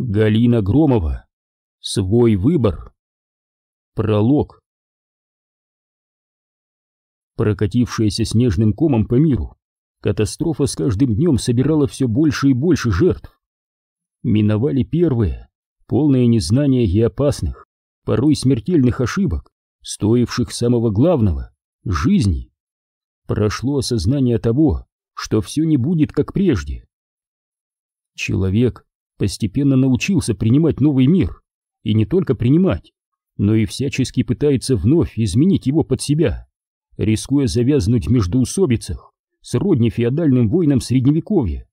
Галина Громова. Свой выбор. Пролог. Прокатившаяся снежным комом по миру, катастрофа с каждым днем собирала все больше и больше жертв. Миновали первые, полные незнания и опасных, порой смертельных ошибок, стоивших самого главного — жизни. Прошло осознание того, что все не будет как прежде. Человек постепенно научился принимать новый мир, и не только принимать, но и всячески пытается вновь изменить его под себя, рискуя завязнуть в междоусобицах, сродни феодальным войнам Средневековья.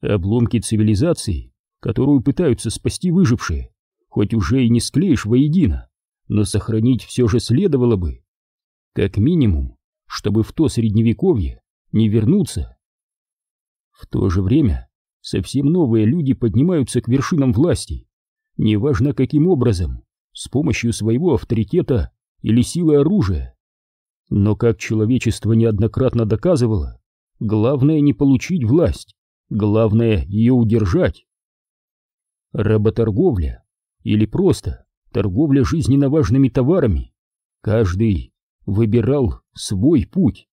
Обломки цивилизации, которую пытаются спасти выжившие, хоть уже и не склеишь воедино, но сохранить все же следовало бы. Как минимум, чтобы в то Средневековье не вернуться. В то же время совсем новые люди поднимаются к вершинам власти, неважно каким образом, с помощью своего авторитета или силы оружия. Но как человечество неоднократно доказывало, главное не получить власть, главное ее удержать. Работорговля или просто торговля жизненно важными товарами, каждый выбирал свой путь.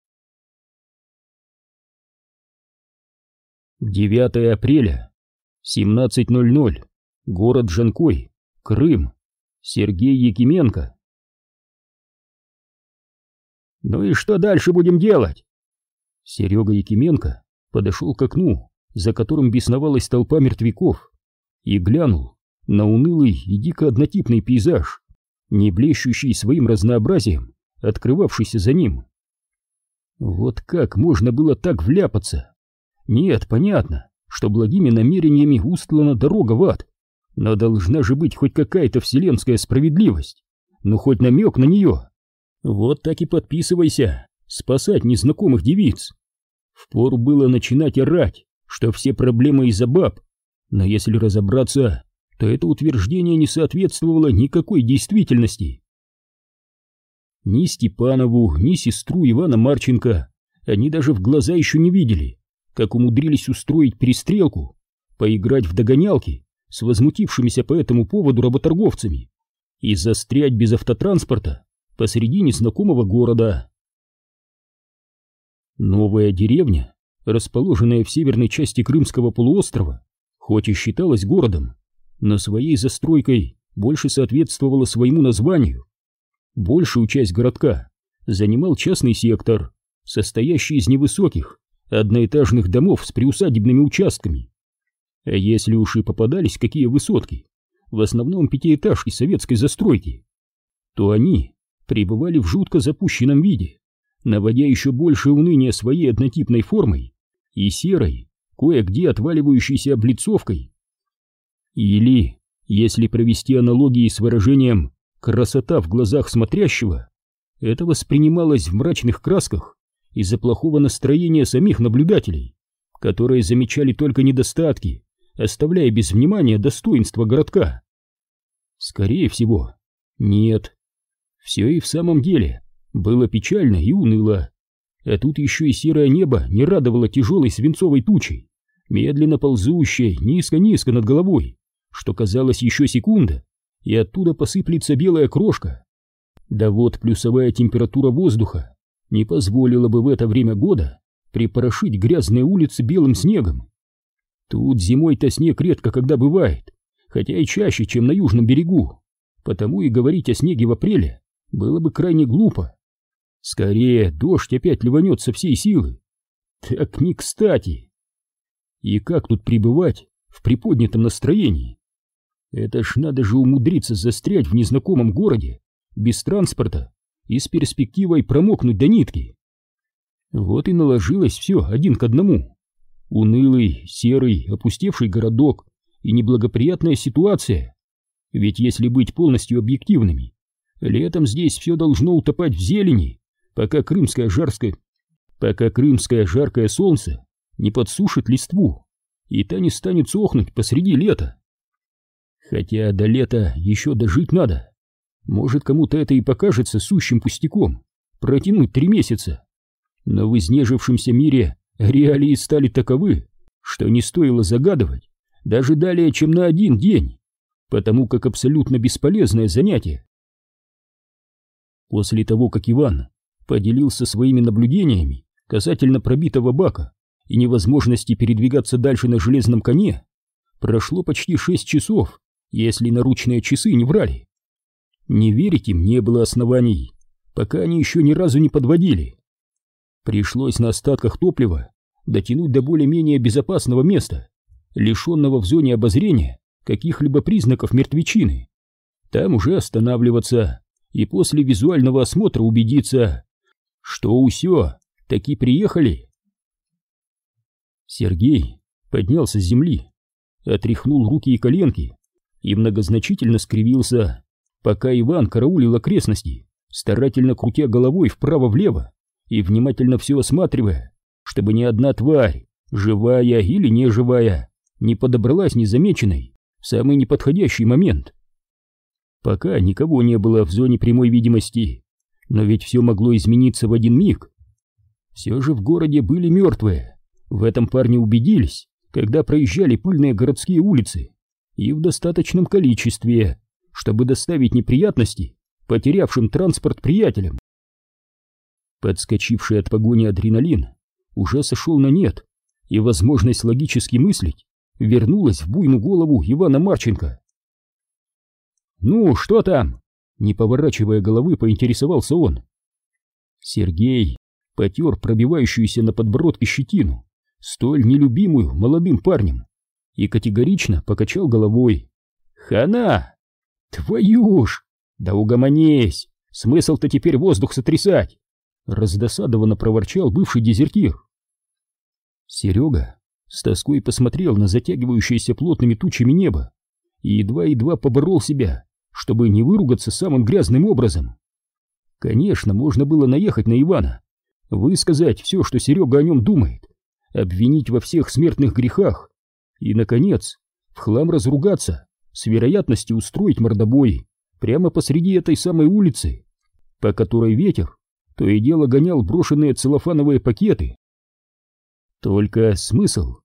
9 апреля, 17.00, город Жанкой, Крым, Сергей Якименко. «Ну и что дальше будем делать?» Серега Якименко подошел к окну, за которым бесновалась толпа мертвяков, и глянул на унылый и дико однотипный пейзаж, не блещущий своим разнообразием, открывавшийся за ним. Вот как можно было так вляпаться? Нет, понятно, что благими намерениями устлана дорога в ад, но должна же быть хоть какая-то вселенская справедливость, ну хоть намек на нее. Вот так и подписывайся, спасать незнакомых девиц. Впору было начинать орать, что все проблемы из-за баб, но если разобраться, то это утверждение не соответствовало никакой действительности. Ни Степанову, ни сестру Ивана Марченко они даже в глаза еще не видели как умудрились устроить перестрелку, поиграть в догонялки с возмутившимися по этому поводу работорговцами и застрять без автотранспорта посреди незнакомого города. Новая деревня, расположенная в северной части Крымского полуострова, хоть и считалась городом, но своей застройкой больше соответствовала своему названию. Большую часть городка занимал частный сектор, состоящий из невысоких, одноэтажных домов с приусадебными участками. А если уж и попадались какие высотки, в основном пятиэтажки советской застройки, то они пребывали в жутко запущенном виде, наводя еще больше уныния своей однотипной формой и серой, кое-где отваливающейся облицовкой. Или, если провести аналогии с выражением «красота в глазах смотрящего», это воспринималось в мрачных красках из-за плохого настроения самих наблюдателей, которые замечали только недостатки, оставляя без внимания достоинства городка. Скорее всего, нет. Все и в самом деле было печально и уныло. А тут еще и серое небо не радовало тяжелой свинцовой тучей, медленно ползущей низко-низко над головой, что казалось еще секунда, и оттуда посыплется белая крошка. Да вот плюсовая температура воздуха не позволила бы в это время года припорошить грязные улицы белым снегом. Тут зимой-то снег редко когда бывает, хотя и чаще, чем на южном берегу, потому и говорить о снеге в апреле было бы крайне глупо. Скорее, дождь опять ливанет со всей силы. Так не кстати. И как тут пребывать в приподнятом настроении? Это ж надо же умудриться застрять в незнакомом городе, без транспорта и с перспективой промокнуть до нитки. Вот и наложилось все один к одному. Унылый, серый, опустевший городок и неблагоприятная ситуация. Ведь если быть полностью объективными, летом здесь все должно утопать в зелени, пока крымское жаркое, пока крымское жаркое солнце не подсушит листву, и та не станет сохнуть посреди лета. Хотя до лета еще дожить надо. Может, кому-то это и покажется сущим пустяком — протянуть три месяца. Но в изнежившемся мире реалии стали таковы, что не стоило загадывать, даже далее, чем на один день, потому как абсолютно бесполезное занятие. После того, как Иван поделился своими наблюдениями касательно пробитого бака и невозможности передвигаться дальше на железном коне, прошло почти шесть часов, если наручные часы не врали. Не верить им не было оснований, пока они еще ни разу не подводили. Пришлось на остатках топлива дотянуть до более-менее безопасного места, лишенного в зоне обозрения каких-либо признаков мертвечины. Там уже останавливаться и после визуального осмотра убедиться, что усё, таки приехали. Сергей поднялся с земли, отряхнул руки и коленки и многозначительно скривился, пока Иван караулил окрестности, старательно крутя головой вправо-влево и внимательно все осматривая, чтобы ни одна тварь, живая или неживая, не подобралась незамеченной в самый неподходящий момент. Пока никого не было в зоне прямой видимости, но ведь все могло измениться в один миг. Все же в городе были мертвые, в этом парни убедились, когда проезжали пыльные городские улицы, и в достаточном количестве, чтобы доставить неприятности потерявшим транспорт приятелям. Подскочивший от погони адреналин уже сошел на нет, и возможность логически мыслить вернулась в буйную голову Ивана Марченко. «Ну, что там?» Не поворачивая головы, поинтересовался он. Сергей потер пробивающуюся на подбородке щетину, столь нелюбимую молодым парнем, и категорично покачал головой. «Хана! Твою ж! Да угомонись! Смысл-то теперь воздух сотрясать!» Раздосадованно проворчал бывший дезертир. Серега с тоской посмотрел на затягивающееся плотными тучами небо и едва-едва поборол себя, чтобы не выругаться самым грязным образом. Конечно, можно было наехать на Ивана, высказать все, что Серега о нем думает, обвинить во всех смертных грехах и, наконец, в хлам разругаться, с вероятностью устроить мордобой прямо посреди этой самой улицы, по которой ветер то и дело гонял брошенные целлофановые пакеты. Только смысл?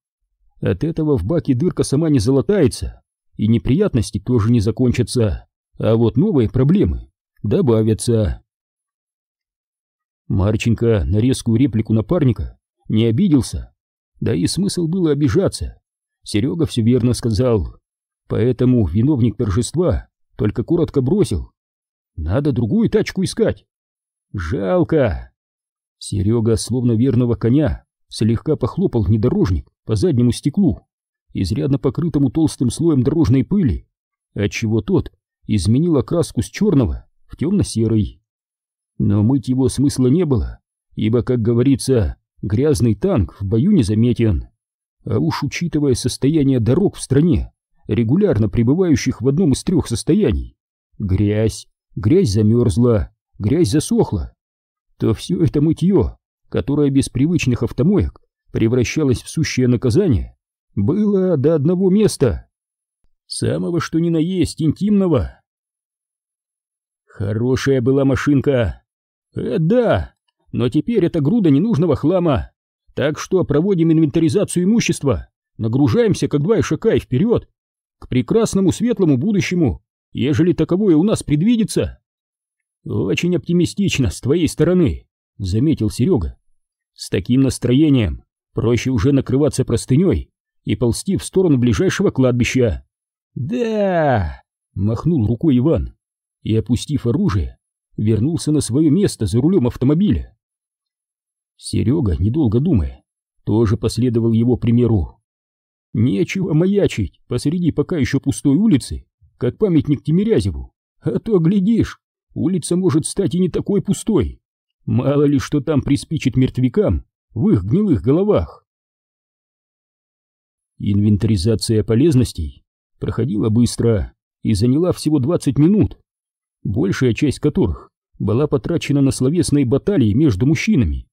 От этого в баке дырка сама не залатается, и неприятности тоже не закончатся, а вот новые проблемы добавятся. Марченко на резкую реплику напарника не обиделся, да и смысл было обижаться. Серега все верно сказал, поэтому виновник торжества только коротко бросил. Надо другую тачку искать. Жалко. Серега, словно верного коня, слегка похлопал внедорожник по заднему стеклу, изрядно покрытому толстым слоем дорожной пыли, отчего тот изменил окраску с черного в темно-серый. Но мыть его смысла не было, ибо, как говорится, грязный танк в бою не заметен. А уж учитывая состояние дорог в стране, регулярно пребывающих в одном из трех состояний, грязь, грязь замерзла, грязь засохла, то все это мытье, которое без привычных автомоек превращалось в сущее наказание, было до одного места. Самого что ни на есть интимного. Хорошая была машинка. Э, да, но теперь это груда ненужного хлама. Так что проводим инвентаризацию имущества, нагружаемся, как два ишака, и вперед, к прекрасному светлому будущему, ежели таковое у нас предвидится. «Очень оптимистично с твоей стороны», — заметил Серега. «С таким настроением проще уже накрываться простыней и ползти в сторону ближайшего кладбища». «Да!» — махнул рукой Иван и, опустив оружие, вернулся на свое место за рулем автомобиля. Серега, недолго думая, тоже последовал его примеру. Нечего маячить посреди пока еще пустой улицы, как памятник Тимирязеву, а то, глядишь, улица может стать и не такой пустой. Мало ли что там приспичит мертвякам в их гнилых головах. Инвентаризация полезностей проходила быстро и заняла всего 20 минут, большая часть которых была потрачена на словесные баталии между мужчинами.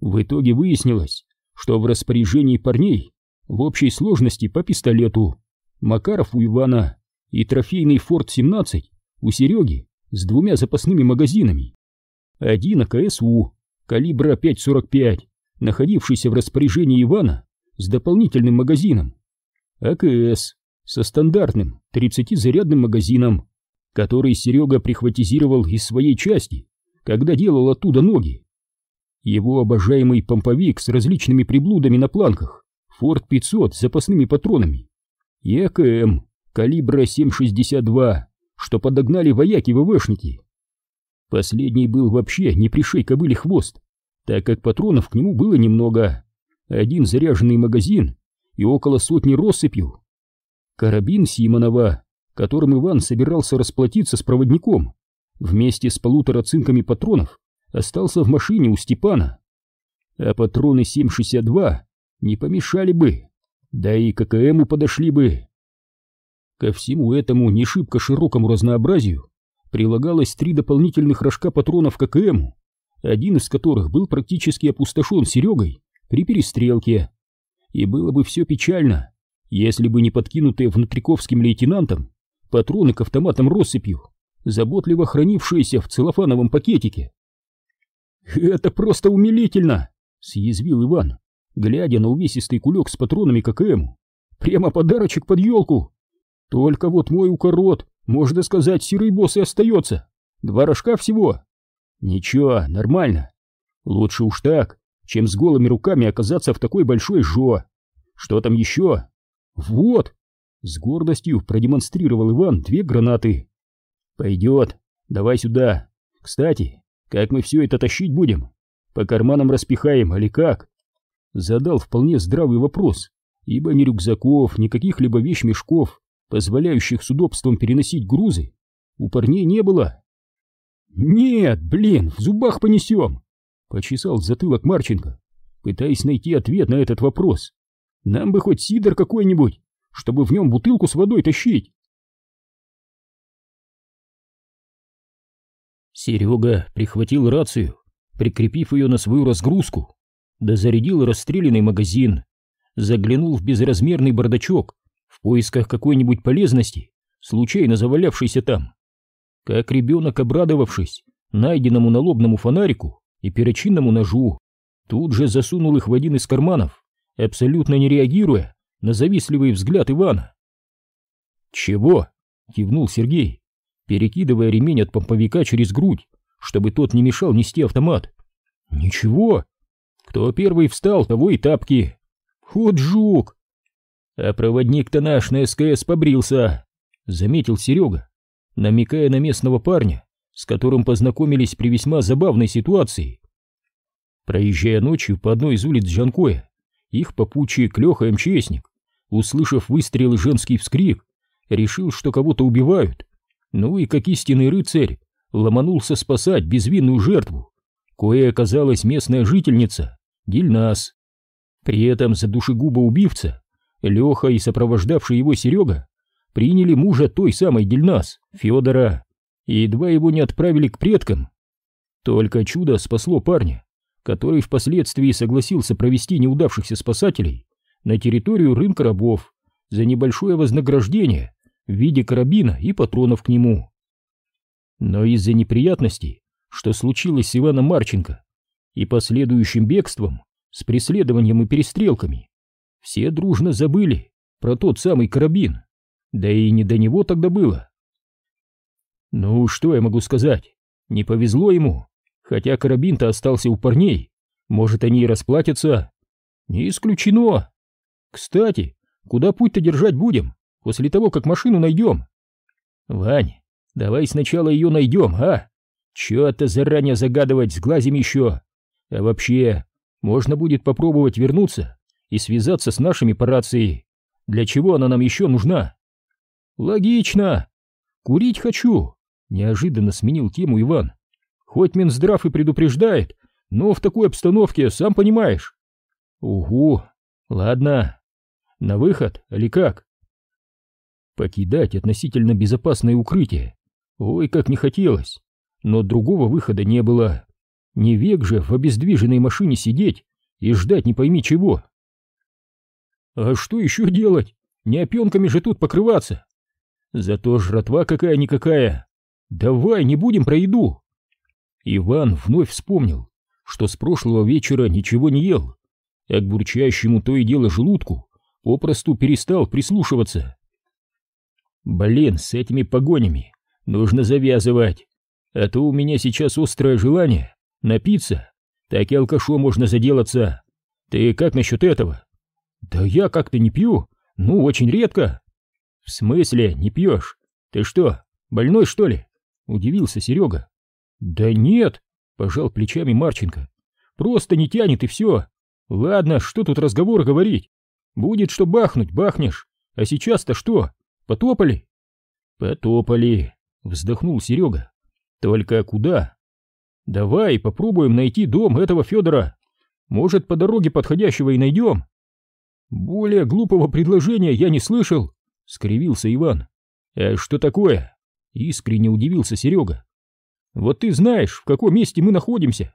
В итоге выяснилось, что в распоряжении парней в общей сложности по пистолету Макаров у Ивана и трофейный Форд-17 у Сереги с двумя запасными магазинами. Один АКСУ калибра 5.45, находившийся в распоряжении Ивана с дополнительным магазином. АКС со стандартным 30-зарядным магазином, который Серега прихватизировал из своей части, когда делал оттуда ноги. Его обожаемый помповик с различными приблудами на планках, Форд 500 с запасными патронами и АКМ калибра 7,62, что подогнали вояки-ВВшники. Последний был вообще не пришей кобыли хвост, так как патронов к нему было немного. Один заряженный магазин и около сотни россыпью. Карабин Симонова, которым Иван собирался расплатиться с проводником, вместе с полутора цинками патронов остался в машине у Степана. А патроны 7,62 не помешали бы, да и ККМу подошли бы. Ко всему этому не шибко широкому разнообразию прилагалось три дополнительных рожка патронов ККМ, один из которых был практически опустошен Серегой при перестрелке. И было бы все печально, если бы не подкинутые внутриковским лейтенантом патроны к автоматам россыпью, заботливо хранившиеся в целлофановом пакетике. «Это просто умилительно!» — съязвил Иван, глядя на увесистый кулек с патронами ККМ. «Прямо подарочек под елку! Только вот мой укорот, можно сказать, серый босс и остается. Два рожка всего. Ничего, нормально. Лучше уж так, чем с голыми руками оказаться в такой большой жо. Что там еще? Вот! С гордостью продемонстрировал Иван две гранаты. Пойдет, давай сюда. Кстати, как мы все это тащить будем? По карманам распихаем, или как? Задал вполне здравый вопрос, ибо ни рюкзаков, ни каких-либо вещмешков позволяющих с удобством переносить грузы, у парней не было. «Нет, блин, в зубах понесем!» — почесал затылок Марченко, пытаясь найти ответ на этот вопрос. «Нам бы хоть сидор какой-нибудь, чтобы в нем бутылку с водой тащить!» Серега прихватил рацию, прикрепив ее на свою разгрузку, да зарядил расстрелянный магазин, заглянул в безразмерный бардачок в поисках какой-нибудь полезности, случайно завалявшейся там. Как ребенок, обрадовавшись найденному налобному фонарику и перочинному ножу, тут же засунул их в один из карманов, абсолютно не реагируя на завистливый взгляд Ивана. «Чего?» — кивнул Сергей, перекидывая ремень от помповика через грудь, чтобы тот не мешал нести автомат. «Ничего. Кто первый встал, того и тапки. Вот жук!» А проводник-то наш на СКС побрился, заметил Серега, намекая на местного парня, с которым познакомились при весьма забавной ситуации. Проезжая ночью по одной из улиц Жанкоя, их попутчик Леха МЧСник, услышав выстрел и женский вскрик, решил, что кого-то убивают. Ну и как истинный рыцарь, ломанулся спасать безвинную жертву, кое оказалась местная жительница, Гильнас. При этом за душегуба убивца Леха и сопровождавший его Серега приняли мужа той самой Дельнас, Федора, и едва его не отправили к предкам. Только чудо спасло парня, который впоследствии согласился провести неудавшихся спасателей на территорию рынка рабов за небольшое вознаграждение в виде карабина и патронов к нему. Но из-за неприятностей, что случилось с Иваном Марченко, и последующим бегством, с преследованием и перестрелками, все дружно забыли про тот самый карабин. Да и не до него тогда было. Ну, что я могу сказать? Не повезло ему. Хотя карабин-то остался у парней. Может, они и расплатятся. Не исключено. Кстати, куда путь-то держать будем, после того, как машину найдем? Вань, давай сначала ее найдем, а? Чё-то заранее загадывать, сглазим еще. А вообще, можно будет попробовать вернуться и связаться с нашими по рации. Для чего она нам еще нужна? Логично. Курить хочу. Неожиданно сменил тему Иван. Хоть Минздрав и предупреждает, но в такой обстановке, сам понимаешь. Угу, ладно. На выход или как? Покидать относительно безопасное укрытие. Ой, как не хотелось. Но другого выхода не было. Не век же в обездвиженной машине сидеть и ждать не пойми чего. А что еще делать? Не опенками же тут покрываться. Зато жратва какая-никакая. Давай, не будем про еду. Иван вновь вспомнил, что с прошлого вечера ничего не ел, а к бурчащему то и дело желудку попросту перестал прислушиваться. Блин, с этими погонями нужно завязывать, а то у меня сейчас острое желание напиться, так и алкашом можно заделаться. Ты как насчет этого? Да я как-то не пью, ну, очень редко. В смысле, не пьешь? Ты что, больной что ли? Удивился Серега. Да нет, пожал плечами Марченко. Просто не тянет и все. Ладно, что тут разговор говорить? Будет что бахнуть, бахнешь. А сейчас-то что? Потопали? Потопали, вздохнул Серега. Только куда? Давай попробуем найти дом этого Федора. Может, по дороге подходящего и найдем. Более глупого предложения я не слышал, скривился Иван. А что такое? Искренне удивился Серега. Вот ты знаешь, в каком месте мы находимся?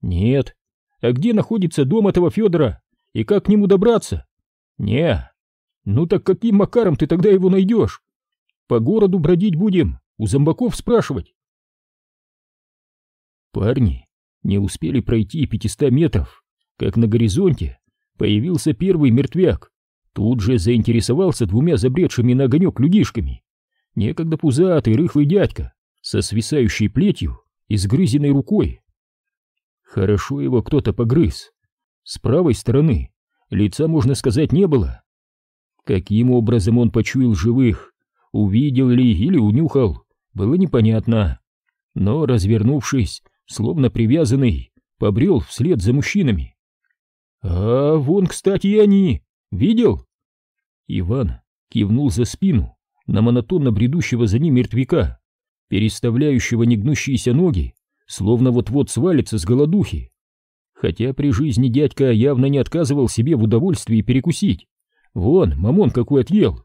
Нет. А где находится дом этого Федора? И как к нему добраться? Не. Ну так каким макаром ты тогда его найдешь? По городу бродить будем, у зомбаков спрашивать. Парни не успели пройти пятиста метров, как на горизонте появился первый мертвяк. Тут же заинтересовался двумя забредшими на огонек людишками. Некогда пузатый рыхлый дядька со свисающей плетью и сгрызенной рукой. Хорошо его кто-то погрыз. С правой стороны лица, можно сказать, не было. Каким образом он почуял живых, увидел ли или унюхал, было непонятно. Но, развернувшись, словно привязанный, побрел вслед за мужчинами. «А вон, кстати, и они! Видел?» Иван кивнул за спину на монотонно бредущего за ним мертвяка, переставляющего негнущиеся ноги, словно вот-вот свалится с голодухи. Хотя при жизни дядька явно не отказывал себе в удовольствии перекусить. Вон, мамон какой отъел.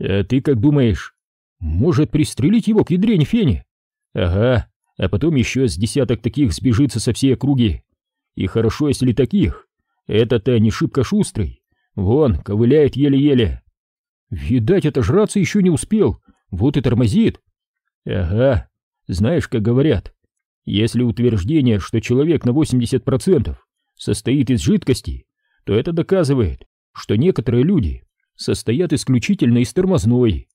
А ты как думаешь, может пристрелить его к ядрене фене? Ага, а потом еще с десяток таких сбежится со всей округи. И хорошо, если таких. Это-то не шибко шустрый. Вон, ковыляет еле-еле. Видать, отожраться еще не успел, вот и тормозит. Ага, знаешь, как говорят, если утверждение, что человек на 80% состоит из жидкости, то это доказывает, что некоторые люди состоят исключительно из тормозной.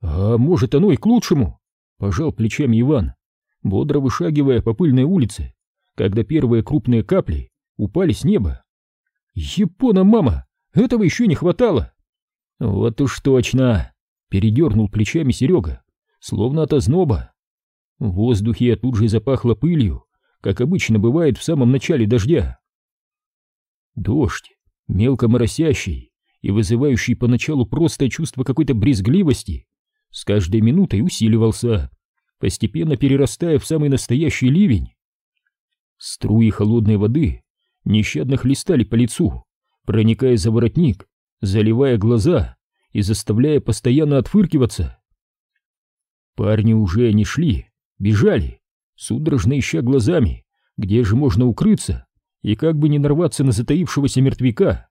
А может оно и к лучшему, пожал плечами Иван, бодро вышагивая по пыльной улице, когда первые крупные капли упали с неба. Япона, мама, этого еще не хватало. Вот уж точно, передернул плечами Серега, словно от озноба. В воздухе тут же запахло пылью, как обычно бывает в самом начале дождя. Дождь, мелко моросящий и вызывающий поначалу просто чувство какой-то брезгливости, с каждой минутой усиливался, постепенно перерастая в самый настоящий ливень. Струи холодной воды нещадно хлестали по лицу, проникая за воротник, заливая глаза и заставляя постоянно отфыркиваться. Парни уже не шли, бежали, судорожно ища глазами, где же можно укрыться и как бы не нарваться на затаившегося мертвяка.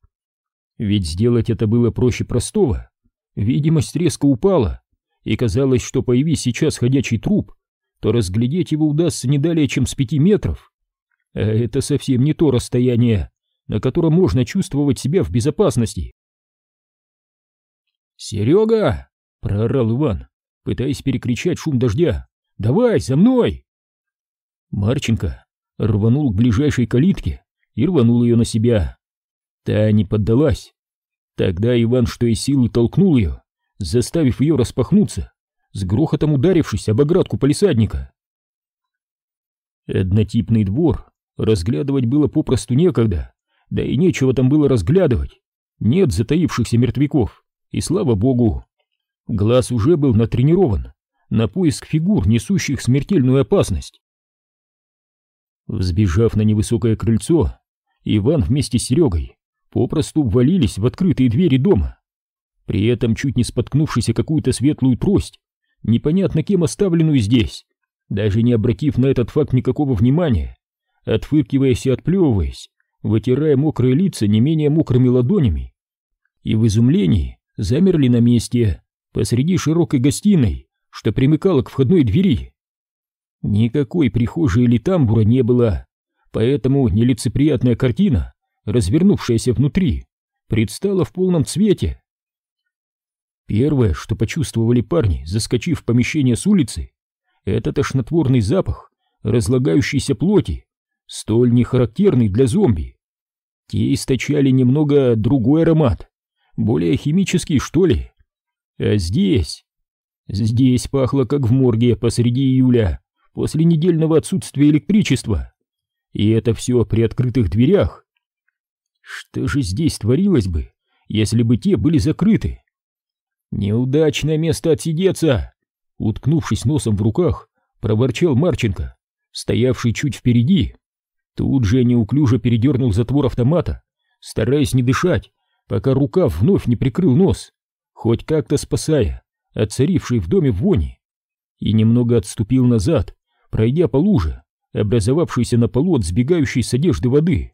Ведь сделать это было проще простого. Видимость резко упала, и казалось, что появись сейчас ходячий труп, то разглядеть его удастся не далее, чем с пяти метров. А это совсем не то расстояние, на котором можно чувствовать себя в безопасности. «Серега!» — проорал Иван, пытаясь перекричать шум дождя. Давай, за мной!» Марченко рванул к ближайшей калитке и рванул ее на себя. Та не поддалась. Тогда Иван что из силы толкнул ее, заставив ее распахнуться, с грохотом ударившись об оградку полисадника. Однотипный двор разглядывать было попросту некогда, да и нечего там было разглядывать. Нет затаившихся мертвяков, и слава богу. Глаз уже был натренирован на поиск фигур, несущих смертельную опасность. Взбежав на невысокое крыльцо, Иван вместе с Серегой попросту ввалились в открытые двери дома. При этом, чуть не споткнувшись о какую-то светлую трость, непонятно кем оставленную здесь, даже не обратив на этот факт никакого внимания, отфыркиваясь и отплевываясь, вытирая мокрые лица не менее мокрыми ладонями, и в изумлении замерли на месте посреди широкой гостиной, что примыкало к входной двери. Никакой прихожей или тамбура не было, поэтому нелицеприятная картина, развернувшаяся внутри, предстала в полном цвете. Первое, что почувствовали парни, заскочив в помещение с улицы, это тошнотворный запах разлагающейся плоти, столь нехарактерный для зомби. Те источали немного другой аромат, более химический, что ли. А здесь... Здесь пахло, как в морге посреди июля, после недельного отсутствия электричества. И это все при открытых дверях. Что же здесь творилось бы, если бы те были закрыты? Неудачное место отсидеться! Уткнувшись носом в руках, проворчал Марченко, стоявший чуть впереди. Тут же неуклюже передернул затвор автомата, стараясь не дышать, пока рукав вновь не прикрыл нос, хоть как-то спасая от царившей в доме вони, и немного отступил назад, пройдя по луже, образовавшейся на полу от сбегающей с одежды воды.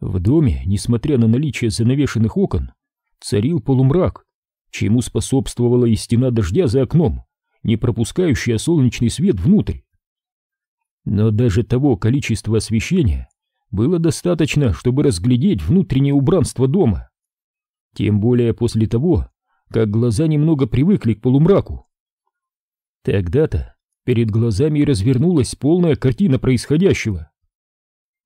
В доме, несмотря на наличие занавешенных окон, царил полумрак, чему способствовала и стена дождя за окном, не пропускающая солнечный свет внутрь. Но даже того количества освещения было достаточно, чтобы разглядеть внутреннее убранство дома. Тем более после того, как глаза немного привыкли к полумраку. Тогда-то перед глазами развернулась полная картина происходящего.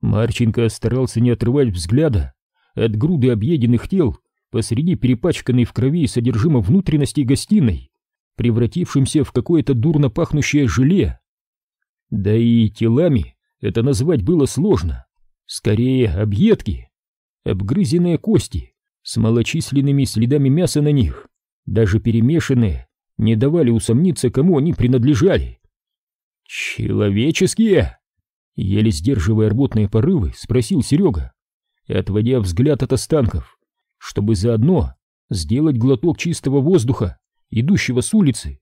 Марченко старался не отрывать взгляда от груды объеденных тел посреди перепачканной в крови содержимого внутренности гостиной, превратившимся в какое-то дурно пахнущее желе. Да и телами это назвать было сложно. Скорее, объедки, обгрызенные кости с малочисленными следами мяса на них, даже перемешанные, не давали усомниться, кому они принадлежали. «Человеческие?» Еле сдерживая рвотные порывы, спросил Серега, отводя взгляд от останков, чтобы заодно сделать глоток чистого воздуха, идущего с улицы.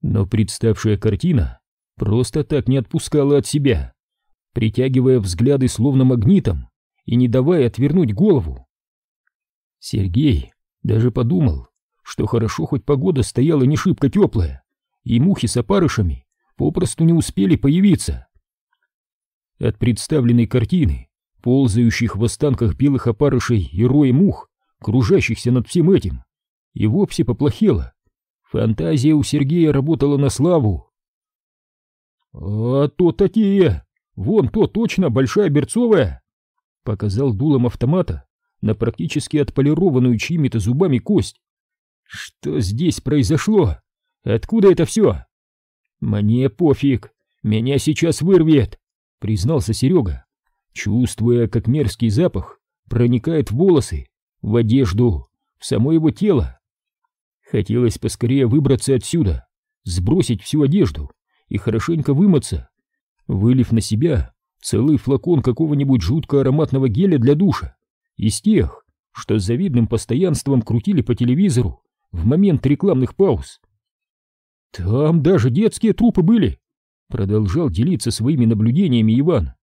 Но представшая картина просто так не отпускала от себя, притягивая взгляды словно магнитом и не давая отвернуть голову. Сергей даже подумал, что хорошо хоть погода стояла не шибко теплая, и мухи с опарышами попросту не успели появиться. От представленной картины, ползающих в останках белых опарышей и роя мух, кружащихся над всем этим, и вовсе поплохело. Фантазия у Сергея работала на славу. «А то такие! Вон то точно большая берцовая!» Показал дулом автомата на практически отполированную чьими-то зубами кость. «Что здесь произошло? Откуда это все?» «Мне пофиг, меня сейчас вырвет!» признался Серега, чувствуя, как мерзкий запах проникает в волосы, в одежду, в само его тело. Хотелось поскорее выбраться отсюда, сбросить всю одежду и хорошенько вымыться, вылив на себя целый флакон какого-нибудь жутко ароматного геля для душа, из тех, что с завидным постоянством крутили по телевизору в момент рекламных пауз. Там даже детские трупы были, Продолжал делиться своими наблюдениями Иван.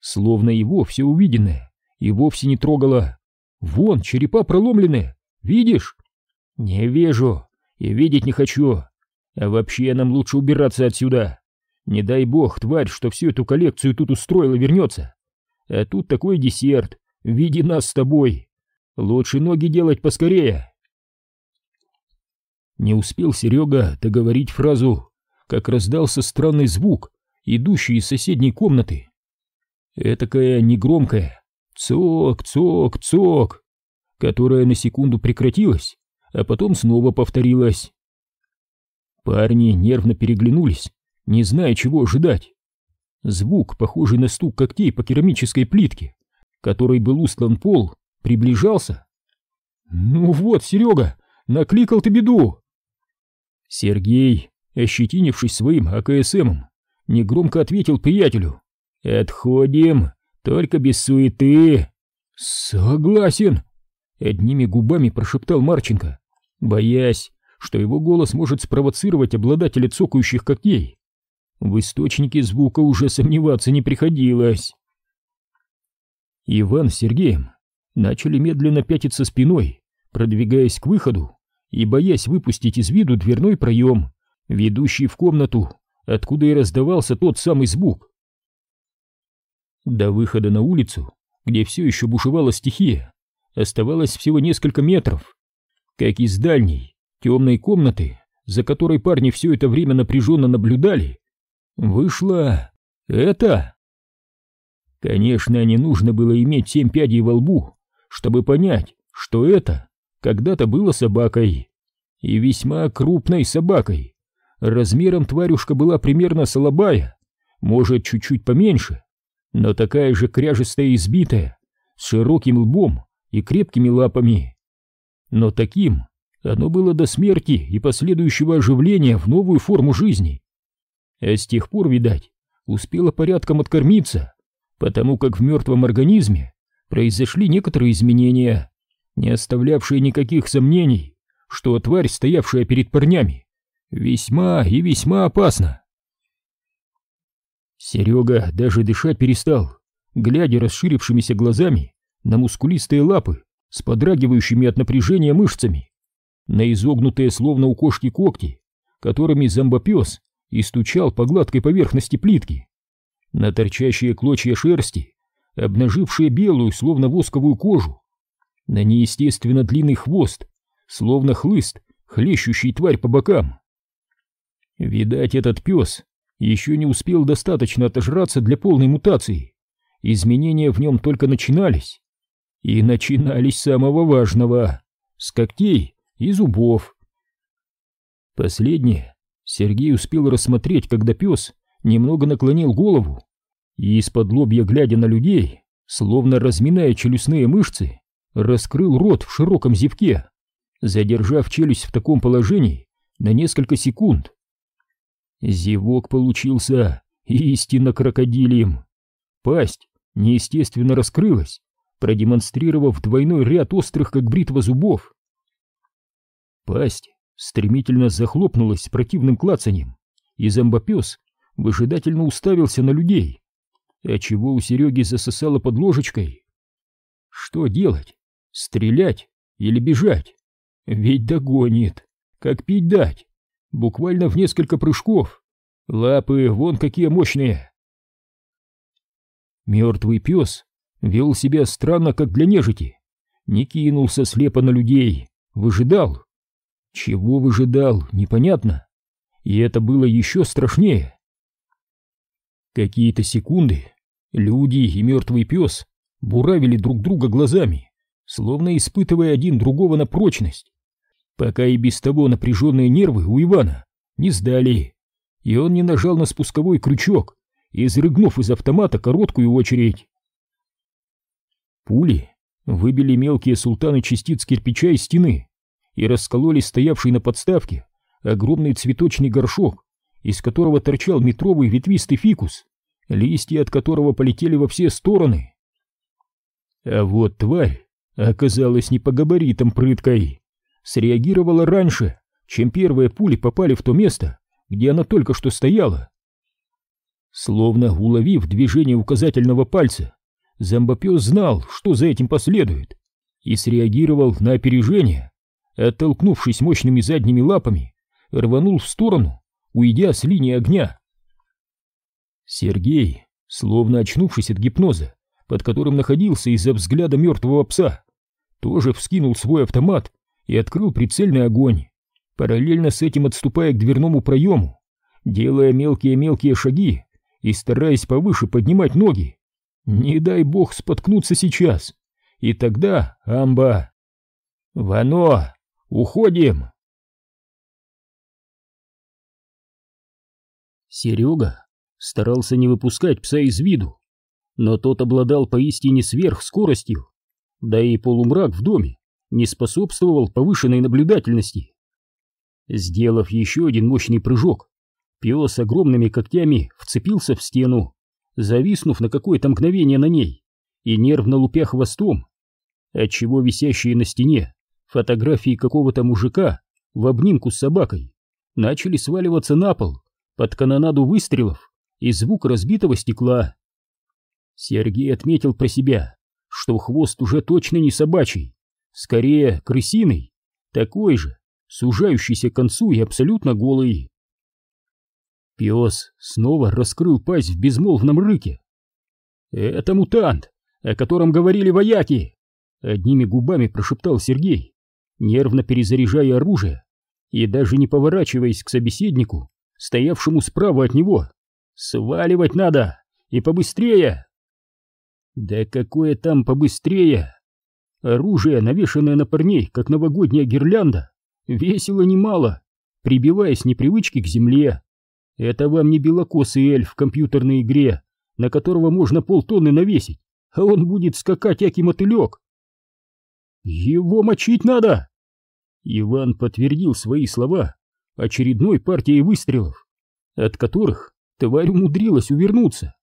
Словно его все увиденное и вовсе не трогало. Вон, черепа проломлены, видишь? Не вижу и видеть не хочу. А вообще нам лучше убираться отсюда. Не дай бог, тварь, что всю эту коллекцию тут устроила, вернется. А тут такой десерт в виде нас с тобой. Лучше ноги делать поскорее. Не успел Серега договорить фразу, как раздался странный звук, идущий из соседней комнаты. Этакая негромкая «цок, цок, цок», которая на секунду прекратилась, а потом снова повторилась. Парни нервно переглянулись, не зная, чего ожидать. Звук, похожий на стук когтей по керамической плитке, которой был устлан пол, приближался. «Ну вот, Серега, накликал ты беду!» Сергей ощетинившись своим АКСМом, негромко ответил приятелю. «Отходим, только без суеты!» «Согласен!» Одними губами прошептал Марченко, боясь, что его голос может спровоцировать обладателя цокающих когтей. В источнике звука уже сомневаться не приходилось. Иван с Сергеем начали медленно пятиться спиной, продвигаясь к выходу и боясь выпустить из виду дверной проем, ведущий в комнату, откуда и раздавался тот самый звук. До выхода на улицу где все еще бушевала стихия, оставалось всего несколько метров. Как из дальней, темной комнаты, за которой парни все это время напряженно наблюдали, вышло это. Конечно, не нужно было иметь семь пядей во лбу, чтобы понять, что это когда-то было собакой. И весьма крупной собакой. Размером тварюшка была примерно солобая, может, чуть-чуть поменьше, но такая же кряжестая и избитая, с широким лбом и крепкими лапами. Но таким оно было до смерти и последующего оживления в новую форму жизни. А с тех пор, видать, успела порядком откормиться, потому как в мертвом организме произошли некоторые изменения, не оставлявшие никаких сомнений, что тварь, стоявшая перед парнями, весьма и весьма опасна. Серега даже дышать перестал, глядя расширившимися глазами на мускулистые лапы с подрагивающими от напряжения мышцами, на изогнутые словно у кошки когти, которыми зомбопес истучал по гладкой поверхности плитки, на торчащие клочья шерсти, обнажившие белую, словно восковую кожу, на неестественно длинный хвост, словно хлыст, хлещущий тварь по бокам. Видать, этот пес еще не успел достаточно отожраться для полной мутации. Изменения в нем только начинались. И начинались с самого важного — с когтей и зубов. Последнее Сергей успел рассмотреть, когда пес немного наклонил голову и из-под лобья, глядя на людей, словно разминая челюстные мышцы, раскрыл рот в широком зевке, задержав челюсть в таком положении на несколько секунд. Зевок получился истинно крокодилием. Пасть неестественно раскрылась, продемонстрировав двойной ряд острых, как бритва зубов. Пасть стремительно захлопнулась с противным клацаньем, и зомбопес выжидательно уставился на людей, отчего у Сереги засосало под ложечкой. Что делать? Стрелять или бежать? Ведь догонит, как пить дать буквально в несколько прыжков. Лапы вон какие мощные. Мертвый пес вел себя странно, как для нежити. Не кинулся слепо на людей, выжидал. Чего выжидал, непонятно. И это было еще страшнее. Какие-то секунды люди и мертвый пес буравили друг друга глазами, словно испытывая один другого на прочность пока и без того напряженные нервы у Ивана не сдали, и он не нажал на спусковой крючок, изрыгнув из автомата короткую очередь. Пули выбили мелкие султаны частиц кирпича из стены и раскололи стоявший на подставке огромный цветочный горшок, из которого торчал метровый ветвистый фикус, листья от которого полетели во все стороны. А вот тварь оказалась не по габаритам прыткой среагировала раньше, чем первые пули попали в то место, где она только что стояла. Словно уловив движение указательного пальца, зомбопес знал, что за этим последует, и среагировал на опережение, оттолкнувшись мощными задними лапами, рванул в сторону, уйдя с линии огня. Сергей, словно очнувшись от гипноза, под которым находился из-за взгляда мертвого пса, тоже вскинул свой автомат и открыл прицельный огонь, параллельно с этим отступая к дверному проему, делая мелкие-мелкие шаги и стараясь повыше поднимать ноги. Не дай бог споткнуться сейчас, и тогда амба. «Вано, уходим!» Серега старался не выпускать пса из виду, но тот обладал поистине сверхскоростью, да и полумрак в доме не способствовал повышенной наблюдательности. Сделав еще один мощный прыжок, пес огромными когтями вцепился в стену, зависнув на какое-то мгновение на ней и нервно лупя хвостом, отчего висящие на стене фотографии какого-то мужика в обнимку с собакой начали сваливаться на пол под канонаду выстрелов и звук разбитого стекла. Сергей отметил про себя, что хвост уже точно не собачий, Скорее, крысиный, такой же, сужающийся к концу и абсолютно голый. Пес снова раскрыл пасть в безмолвном рыке. «Это мутант! о котором говорили вояки!» Одними губами прошептал Сергей, нервно перезаряжая оружие и даже не поворачиваясь к собеседнику, стоявшему справа от него. «Сваливать надо! И побыстрее!» «Да какое там побыстрее!» Оружие, навешанное на парней, как новогодняя гирлянда, весило немало, прибиваясь непривычки к земле. Это вам не белокосый эльф в компьютерной игре, на которого можно полтонны навесить, а он будет скакать яки мотылек. «Его мочить надо!» Иван подтвердил свои слова очередной партией выстрелов, от которых тварь умудрилась увернуться.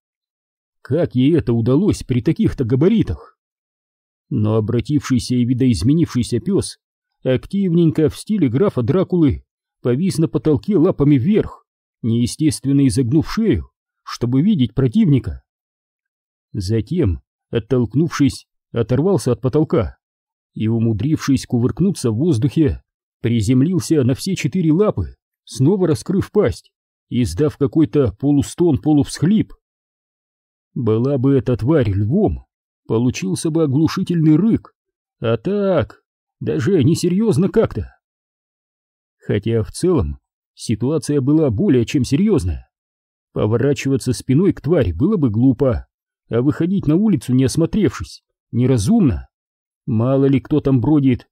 Как ей это удалось при таких-то габаритах? Но обратившийся и видоизменившийся пес активненько в стиле графа Дракулы повис на потолке лапами вверх, неестественно изогнув шею, чтобы видеть противника. Затем, оттолкнувшись, оторвался от потолка и, умудрившись кувыркнуться в воздухе, приземлился на все четыре лапы, снова раскрыв пасть, издав какой-то полустон-полувсхлип. Была бы эта тварь львом, получился бы оглушительный рык, а так, даже несерьезно как-то. Хотя в целом ситуация была более чем серьезная. Поворачиваться спиной к твари было бы глупо, а выходить на улицу не осмотревшись, неразумно. Мало ли кто там бродит.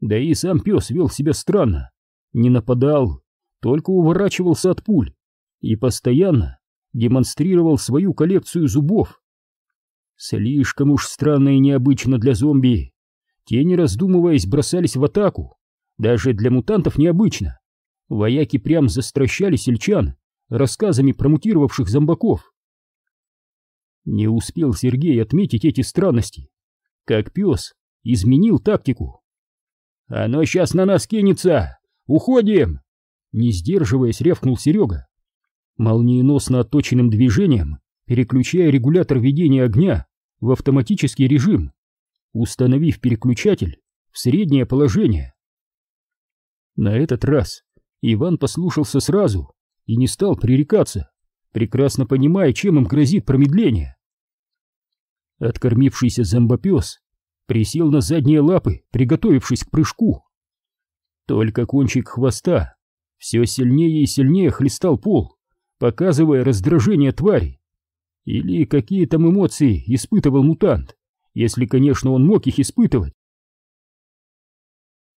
Да и сам пес вел себя странно. Не нападал, только уворачивался от пуль и постоянно демонстрировал свою коллекцию зубов. Слишком уж странно и необычно для зомби. Те, не раздумываясь, бросались в атаку. Даже для мутантов необычно. Вояки прям застращали сельчан рассказами про мутировавших зомбаков. Не успел Сергей отметить эти странности, как пес изменил тактику. «Оно сейчас на нас кинется! Уходим!» Не сдерживаясь, рявкнул Серега. Молниеносно отточенным движением, переключая регулятор ведения огня в автоматический режим, установив переключатель в среднее положение. На этот раз Иван послушался сразу и не стал пререкаться, прекрасно понимая, чем им грозит промедление. Откормившийся зомбопес присел на задние лапы, приготовившись к прыжку. Только кончик хвоста все сильнее и сильнее хлестал пол, показывая раздражение твари. Или какие там эмоции испытывал мутант, если, конечно, он мог их испытывать.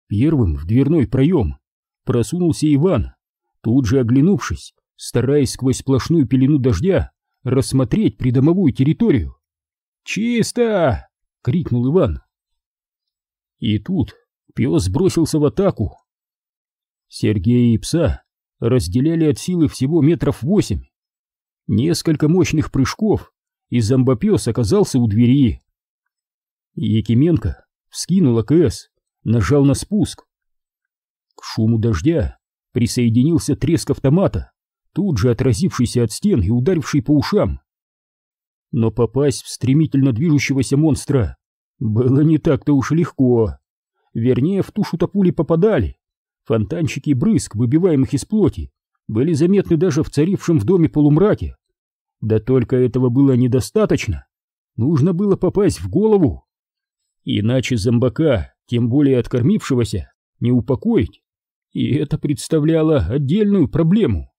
Первым в дверной проем просунулся Иван, тут же оглянувшись, стараясь сквозь сплошную пелену дождя рассмотреть придомовую территорию. «Чисто!» — крикнул Иван. И тут пес бросился в атаку. Сергея и пса разделяли от силы всего метров восемь. Несколько мощных прыжков, и зомбопес оказался у двери. Якименко вскинул АКС, нажал на спуск. К шуму дождя присоединился треск автомата, тут же отразившийся от стен и ударивший по ушам. Но попасть в стремительно движущегося монстра было не так-то уж легко. Вернее, в тушу-то пули попадали. Фонтанчики брызг, выбиваемых из плоти, были заметны даже в царившем в доме полумраке. Да только этого было недостаточно. Нужно было попасть в голову. Иначе зомбака, тем более откормившегося, не упокоить. И это представляло отдельную проблему.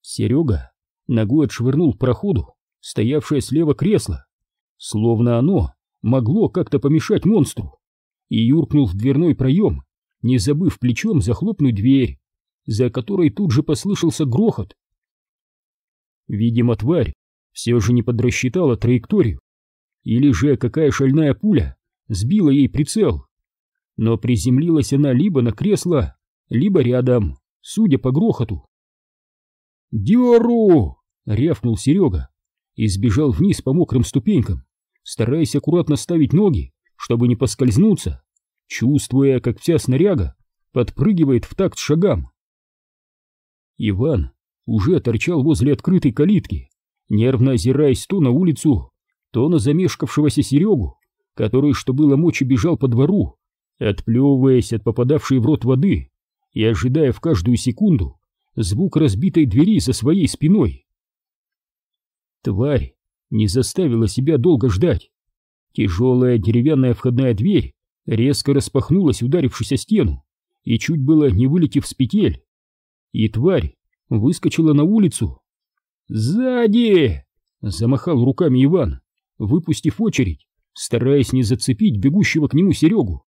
Серега ногой отшвырнул проходу стоявшее слева кресло, словно оно могло как-то помешать монстру, и юркнул в дверной проем, не забыв плечом захлопнуть дверь, за которой тут же послышался грохот. Видимо, тварь все же не подрасчитала траекторию, или же какая шальная пуля сбила ей прицел. Но приземлилась она либо на кресло, либо рядом, судя по грохоту. «Деру!» — рявкнул Серега и сбежал вниз по мокрым ступенькам, стараясь аккуратно ставить ноги, чтобы не поскользнуться, чувствуя, как вся снаряга подпрыгивает в такт шагам. Иван уже торчал возле открытой калитки, нервно озираясь то на улицу, то на замешкавшегося Серегу, который, что было мочи, бежал по двору, отплевываясь от попадавшей в рот воды и ожидая в каждую секунду звук разбитой двери за своей спиной. Тварь не заставила себя долго ждать. Тяжелая деревянная входная дверь резко распахнулась, ударившись о стену, и чуть было не вылетев с петель. И тварь выскочила на улицу. «Сзади!» — замахал руками Иван, выпустив очередь, стараясь не зацепить бегущего к нему Серегу.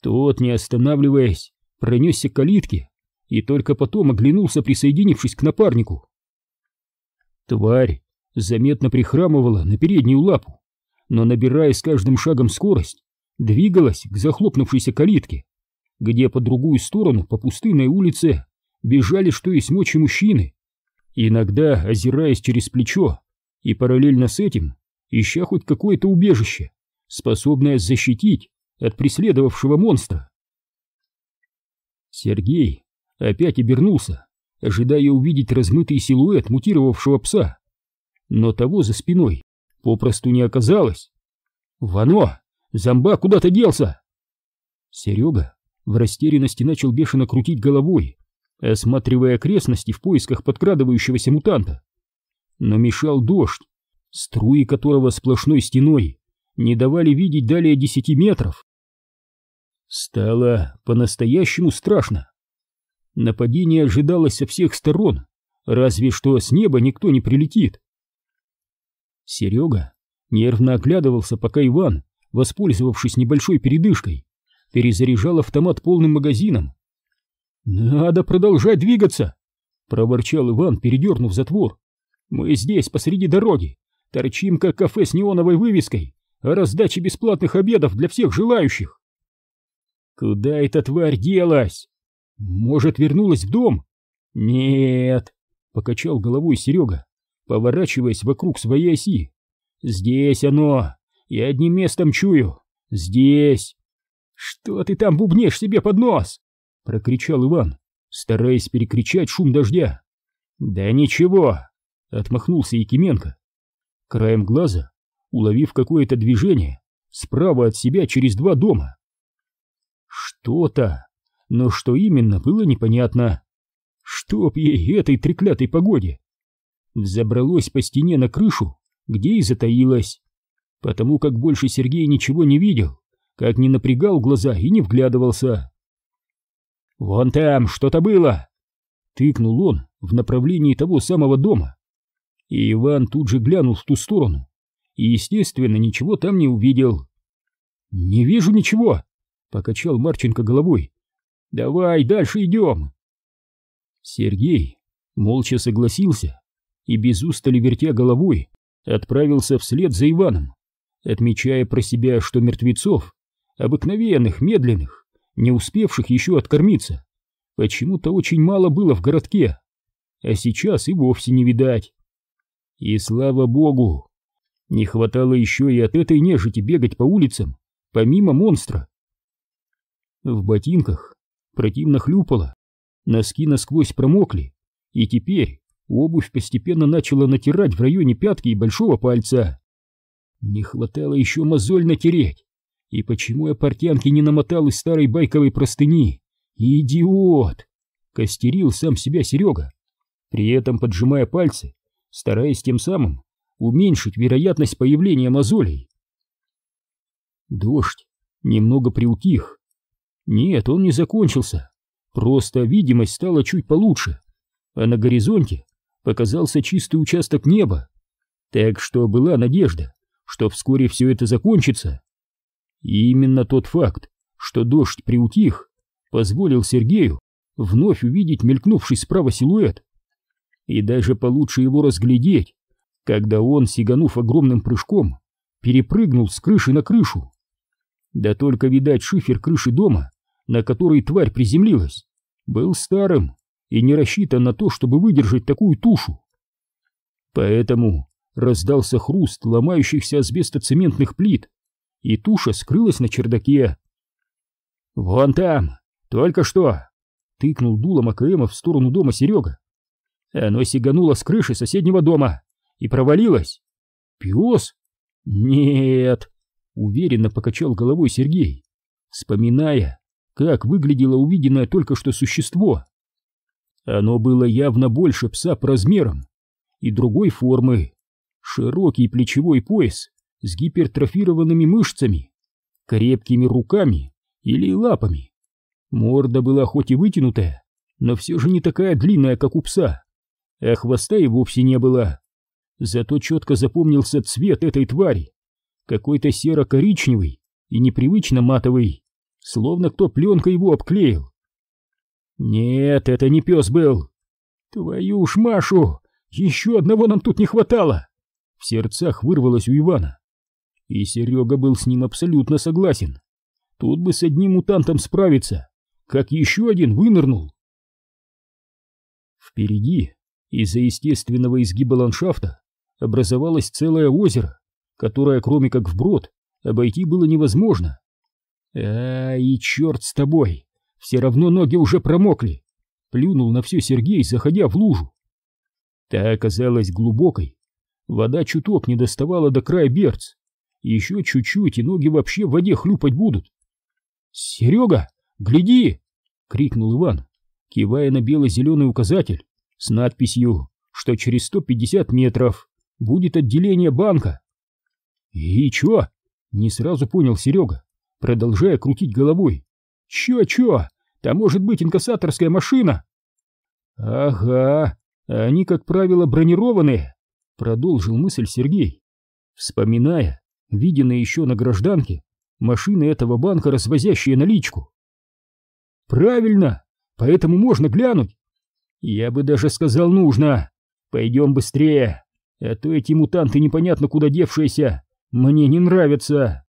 Тот, не останавливаясь, пронесся к калитке и только потом оглянулся, присоединившись к напарнику. Тварь заметно прихрамывала на переднюю лапу, но, набирая с каждым шагом скорость, двигалась к захлопнувшейся калитке, где по другую сторону по пустынной улице бежали что есть мочи мужчины, иногда озираясь через плечо и параллельно с этим ища хоть какое-то убежище, способное защитить от преследовавшего монстра. Сергей опять обернулся, ожидая увидеть размытый силуэт мутировавшего пса, но того за спиной попросту не оказалось. «Вано! Зомба куда-то делся!» Серега в растерянности начал бешено крутить головой, осматривая окрестности в поисках подкрадывающегося мутанта. Но мешал дождь, струи которого сплошной стеной не давали видеть далее десяти метров. Стало по-настоящему страшно. Нападение ожидалось со всех сторон, разве что с неба никто не прилетит. Серега нервно оглядывался, пока Иван, воспользовавшись небольшой передышкой, перезаряжал автомат полным магазином. «Надо продолжать двигаться!» — проворчал Иван, передернув затвор. «Мы здесь, посреди дороги, торчим, как кафе с неоновой вывеской о раздаче бесплатных обедов для всех желающих!» «Куда эта тварь делась? Может, вернулась в дом?» «Нет!» — покачал головой Серега, поворачиваясь вокруг своей оси. «Здесь оно! Я одним местом чую! Здесь!» «Что ты там бубнешь себе под нос?» — прокричал Иван, стараясь перекричать шум дождя. «Да ничего!» — отмахнулся Якименко. Краем глаза, уловив какое-то движение, справа от себя через два дома. Что-то, но что именно, было непонятно. Чтоб ей этой треклятой погоде! Взобралось по стене на крышу, где и затаилась, потому как больше Сергей ничего не видел, как не напрягал глаза и не вглядывался. «Вон там что-то было!» Тыкнул он в направлении того самого дома. И Иван тут же глянул в ту сторону и, естественно, ничего там не увидел. «Не вижу ничего!» — покачал Марченко головой. «Давай, дальше идем!» Сергей молча согласился и без устали вертя головой отправился вслед за Иваном, отмечая про себя, что мертвецов, обыкновенных, медленных, не успевших еще откормиться. Почему-то очень мало было в городке, а сейчас и вовсе не видать. И слава богу, не хватало еще и от этой нежити бегать по улицам, помимо монстра. В ботинках противно хлюпало, носки насквозь промокли, и теперь обувь постепенно начала натирать в районе пятки и большого пальца. Не хватало еще мозоль натереть. И почему я портянки не намотал из старой байковой простыни? Идиот! Костерил сам себя Серега, при этом поджимая пальцы, стараясь тем самым уменьшить вероятность появления мозолей. Дождь немного приутих. Нет, он не закончился. Просто видимость стала чуть получше, а на горизонте показался чистый участок неба. Так что была надежда, что вскоре все это закончится. И именно тот факт, что дождь приутих, позволил Сергею вновь увидеть мелькнувший справа силуэт и даже получше его разглядеть, когда он, сиганув огромным прыжком, перепрыгнул с крыши на крышу. Да только, видать, шифер крыши дома, на который тварь приземлилась, был старым и не рассчитан на то, чтобы выдержать такую тушу. Поэтому раздался хруст ломающихся асбестоцементных плит, и туша скрылась на чердаке. «Вон там! Только что!» — тыкнул дулом АКМа в сторону дома Серега. Оно сигануло с крыши соседнего дома и провалилось. «Пес?» «Нет!» — уверенно покачал головой Сергей, вспоминая, как выглядело увиденное только что существо. Оно было явно больше пса по размерам и другой формы, широкий плечевой пояс с гипертрофированными мышцами, крепкими руками или лапами. Морда была хоть и вытянутая, но все же не такая длинная, как у пса, а хвоста и вовсе не было. Зато четко запомнился цвет этой твари, какой-то серо-коричневый и непривычно матовый, словно кто пленкой его обклеил. Нет, это не пес был. Твою ж Машу, еще одного нам тут не хватало. В сердцах вырвалось у Ивана. И Серега был с ним абсолютно согласен. Тут бы с одним мутантом справиться, как еще один вынырнул. Впереди, из-за естественного изгиба ландшафта, образовалось целое озеро, которое, кроме как вброд, обойти было невозможно. А, и черт с тобой, все равно ноги уже промокли. Плюнул на все Сергей, заходя в лужу. Та оказалась глубокой. Вода чуток не доставала до края берц. Еще чуть-чуть, и ноги вообще в воде хлюпать будут. «Серега, гляди!» — крикнул Иван, кивая на бело-зеленый указатель с надписью, что через 150 метров будет отделение банка. «И чё?» — не сразу понял Серега, продолжая крутить головой. «Чё-чё? Там может быть инкассаторская машина!» «Ага, они, как правило, бронированные», — продолжил мысль Сергей, вспоминая, виденные еще на гражданке, машины этого банка, развозящие наличку. «Правильно, поэтому можно глянуть. Я бы даже сказал, нужно. Пойдем быстрее, а то эти мутанты непонятно куда девшиеся мне не нравятся.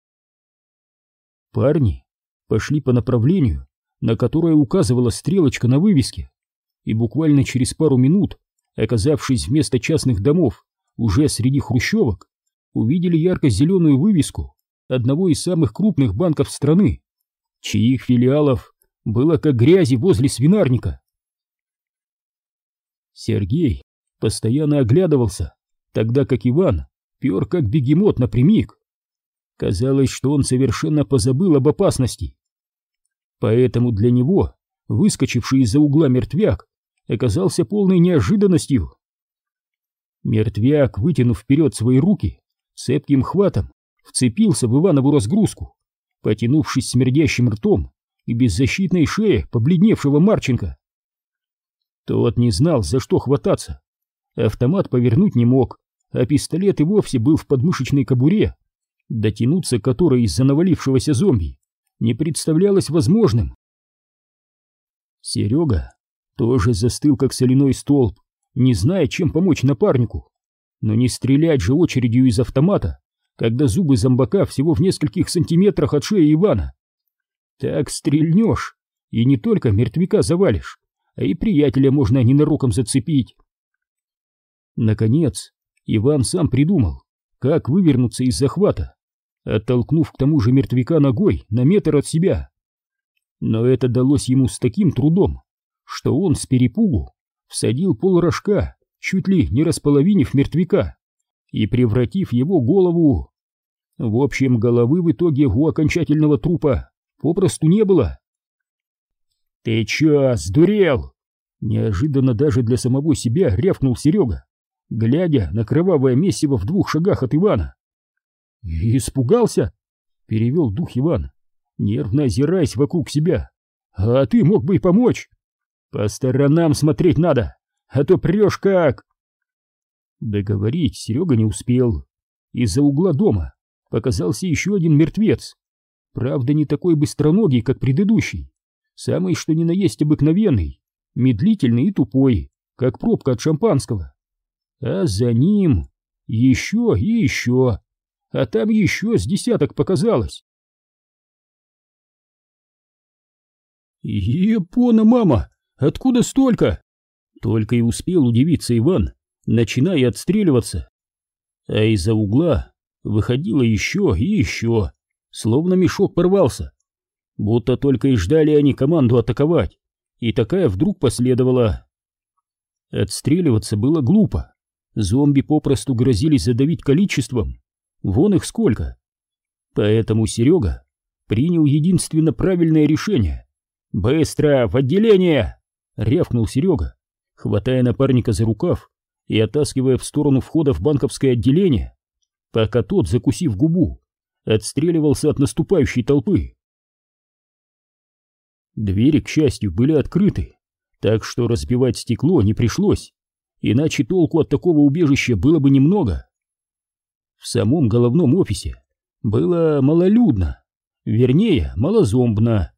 Парни пошли по направлению, на которое указывала стрелочка на вывеске, и буквально через пару минут, оказавшись вместо частных домов уже среди хрущевок, увидели ярко-зеленую вывеску одного из самых крупных банков страны, чьих филиалов было как грязи возле свинарника. Сергей постоянно оглядывался, тогда как Иван пер как бегемот напрямик. Казалось, что он совершенно позабыл об опасности. Поэтому для него, выскочивший из-за угла мертвяк, оказался полной неожиданностью. Мертвяк, вытянув вперед свои руки, цепким хватом вцепился в Иванову разгрузку, потянувшись смердящим ртом и беззащитной шее побледневшего Марченко. Тот не знал, за что хвататься. Автомат повернуть не мог, а пистолет и вовсе был в подмышечной кобуре, дотянуться которой из-за навалившегося зомби не представлялось возможным. Серега тоже застыл как соляной столб, не зная, чем помочь напарнику. Но не стрелять же очередью из автомата, когда зубы зомбака всего в нескольких сантиметрах от шеи Ивана. Так стрельнешь, и не только мертвяка завалишь, а и приятеля можно ненароком зацепить. Наконец, Иван сам придумал, как вывернуться из захвата, оттолкнув к тому же мертвяка ногой на метр от себя. Но это далось ему с таким трудом, что он с перепугу всадил полрожка, чуть ли не располовинив мертвяка, и превратив его голову. В общем, головы в итоге у окончательного трупа попросту не было. «Ты чё, сдурел?» Неожиданно даже для самого себя рявкнул Серега глядя на кровавое месиво в двух шагах от Ивана. «Испугался?» — перевел дух Иван, нервно озираясь вокруг себя. «А ты мог бы и помочь. По сторонам смотреть надо, а то прешь как...» Договорить Серега не успел. Из-за угла дома показался еще один мертвец. Правда, не такой быстроногий, как предыдущий. Самый что ни на есть обыкновенный, медлительный и тупой, как пробка от шампанского а за ним еще и еще, а там еще с десяток показалось. «Япона, мама! Откуда столько?» Только и успел удивиться Иван, начиная отстреливаться. А из-за угла выходило еще и еще, словно мешок порвался. Будто только и ждали они команду атаковать, и такая вдруг последовала. Отстреливаться было глупо. Зомби попросту грозились задавить количеством. Вон их сколько. Поэтому Серега принял единственно правильное решение. «Быстро, в отделение!» — рявкнул Серега, хватая напарника за рукав и оттаскивая в сторону входа в банковское отделение, пока тот, закусив губу, отстреливался от наступающей толпы. Двери, к счастью, были открыты, так что разбивать стекло не пришлось, иначе толку от такого убежища было бы немного. В самом головном офисе было малолюдно, вернее, малозомбно.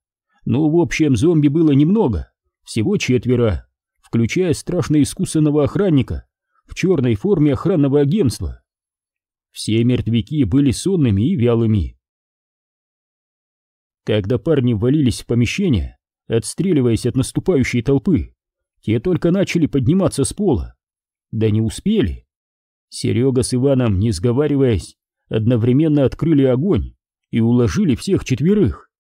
Ну, в общем, зомби было немного, всего четверо, включая страшно искусственного охранника в черной форме охранного агентства. Все мертвяки были сонными и вялыми. Когда парни ввалились в помещение, отстреливаясь от наступающей толпы, те только начали подниматься с пола. Да не успели. Серега с Иваном, не сговариваясь, одновременно открыли огонь и уложили всех четверых.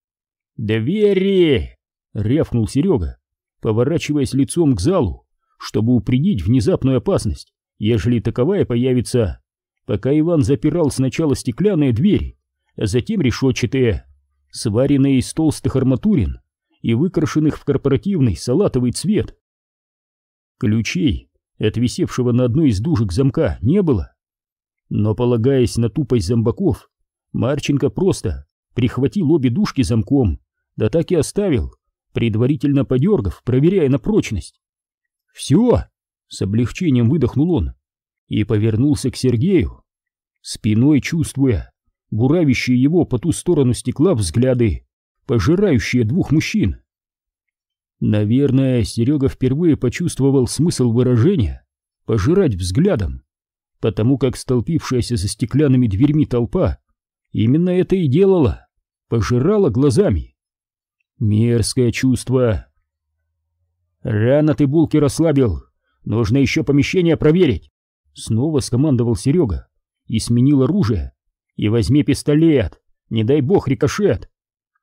«Двери!» — рявкнул Серега, поворачиваясь лицом к залу, чтобы упредить внезапную опасность, ежели таковая появится, пока Иван запирал сначала стеклянные двери, а затем решетчатые, сваренные из толстых арматурин и выкрашенных в корпоративный салатовый цвет. Ключей от висевшего на одной из дужек замка не было, но, полагаясь на тупость зомбаков, Марченко просто прихватил обе дужки замком, да так и оставил, предварительно подергав, проверяя на прочность. «Все!» — с облегчением выдохнул он и повернулся к Сергею, спиной чувствуя буравящие его по ту сторону стекла взгляды, пожирающие двух мужчин. Наверное, Серега впервые почувствовал смысл выражения «пожирать взглядом», потому как столпившаяся за стеклянными дверьми толпа именно это и делала, пожирала глазами. Мерзкое чувство. «Рано ты булки расслабил, нужно еще помещение проверить», снова скомандовал Серега и сменил оружие, и возьми пистолет, не дай бог рикошет.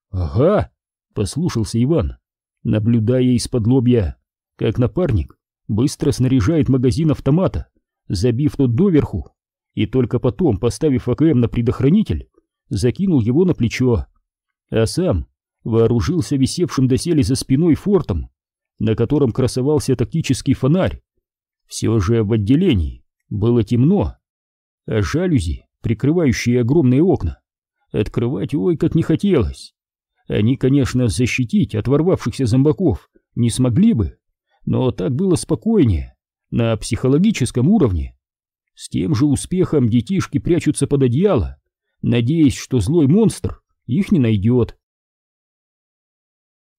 Ага, послушался Иван, наблюдая из-под лобья, как напарник быстро снаряжает магазин автомата, забив тот доверху, и только потом, поставив АКМ на предохранитель, закинул его на плечо, а сам вооружился висевшим доселе за спиной фортом, на котором красовался тактический фонарь. Все же в отделении было темно, а жалюзи прикрывающие огромные окна, открывать ой как не хотелось. Они, конечно, защитить от ворвавшихся зомбаков не смогли бы, но так было спокойнее, на психологическом уровне. С тем же успехом детишки прячутся под одеяло, надеясь, что злой монстр их не найдет.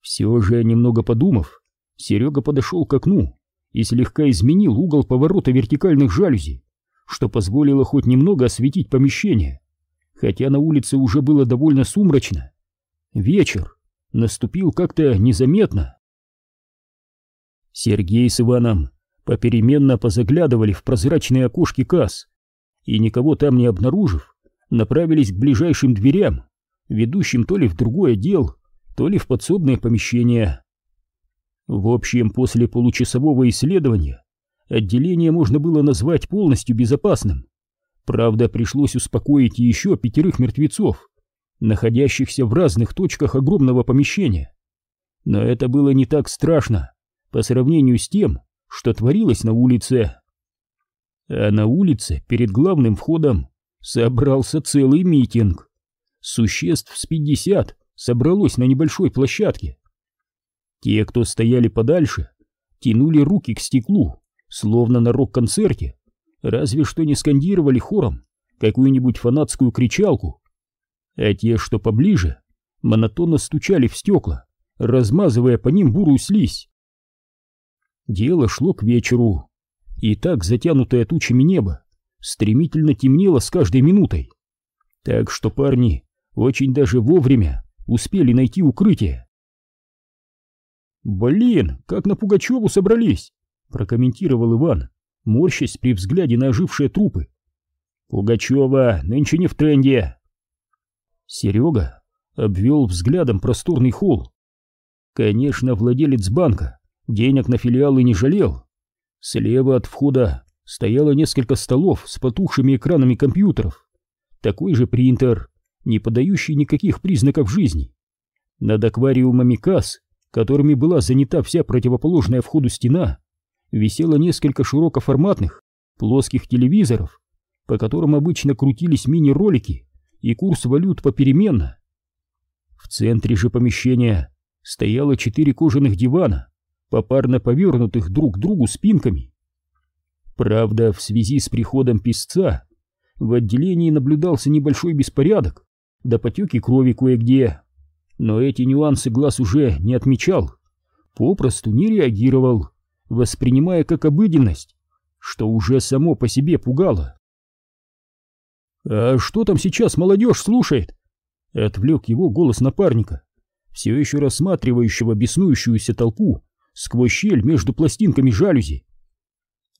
Все же, немного подумав, Серега подошел к окну и слегка изменил угол поворота вертикальных жалюзей что позволило хоть немного осветить помещение, хотя на улице уже было довольно сумрачно. Вечер наступил как-то незаметно. Сергей с Иваном попеременно позаглядывали в прозрачные окошки касс и, никого там не обнаружив, направились к ближайшим дверям, ведущим то ли в другой отдел, то ли в подсобное помещение. В общем, после получасового исследования отделение можно было назвать полностью безопасным. Правда, пришлось успокоить еще пятерых мертвецов, находящихся в разных точках огромного помещения. Но это было не так страшно по сравнению с тем, что творилось на улице. А на улице перед главным входом собрался целый митинг. Существ с пятьдесят собралось на небольшой площадке. Те, кто стояли подальше, тянули руки к стеклу, словно на рок-концерте, разве что не скандировали хором какую-нибудь фанатскую кричалку, а те, что поближе, монотонно стучали в стекла, размазывая по ним бурую слизь. Дело шло к вечеру, и так затянутое тучами небо стремительно темнело с каждой минутой, так что парни очень даже вовремя успели найти укрытие. «Блин, как на Пугачеву собрались!» прокомментировал Иван, морщась при взгляде на ожившие трупы. Пугачева нынче не в тренде. Серега обвел взглядом просторный холл. Конечно, владелец банка денег на филиалы не жалел. Слева от входа стояло несколько столов с потухшими экранами компьютеров. Такой же принтер, не подающий никаких признаков жизни. Над аквариумами касс, которыми была занята вся противоположная входу стена, висело несколько широкоформатных плоских телевизоров, по которым обычно крутились мини-ролики и курс валют попеременно. В центре же помещения стояло четыре кожаных дивана, попарно повернутых друг к другу спинками. Правда, в связи с приходом писца в отделении наблюдался небольшой беспорядок, да потеки крови кое-где. Но эти нюансы глаз уже не отмечал, попросту не реагировал, воспринимая как обыденность, что уже само по себе пугало. «А что там сейчас молодежь слушает?» — отвлек его голос напарника, все еще рассматривающего беснующуюся толпу сквозь щель между пластинками жалюзи.